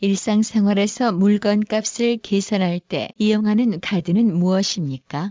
일상생활에서 물건값을 계산할 때 이용하는 카드는 무엇입니까?